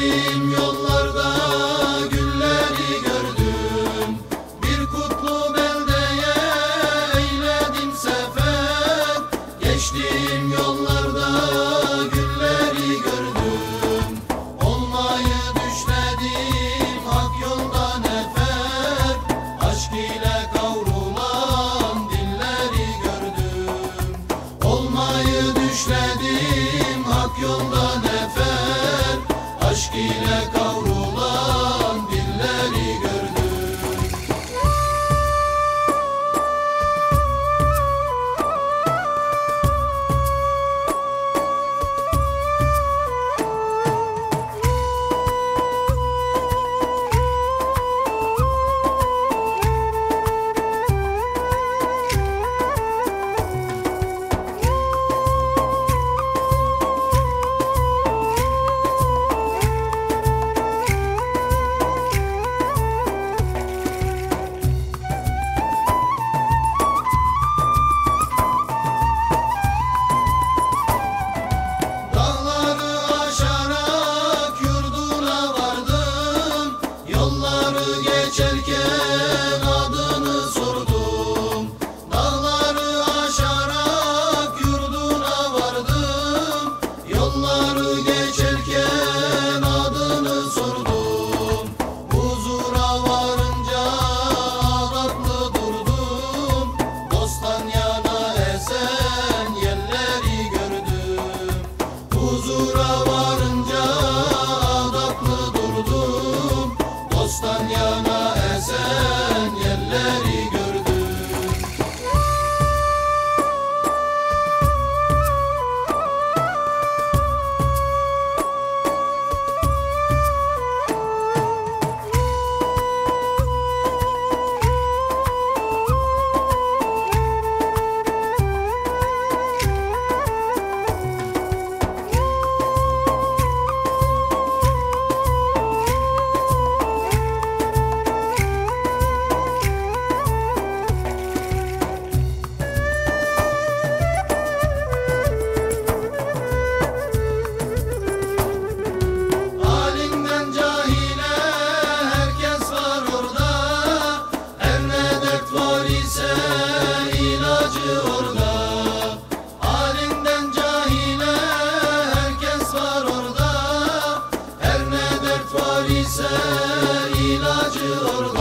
in your ise ilacı organ.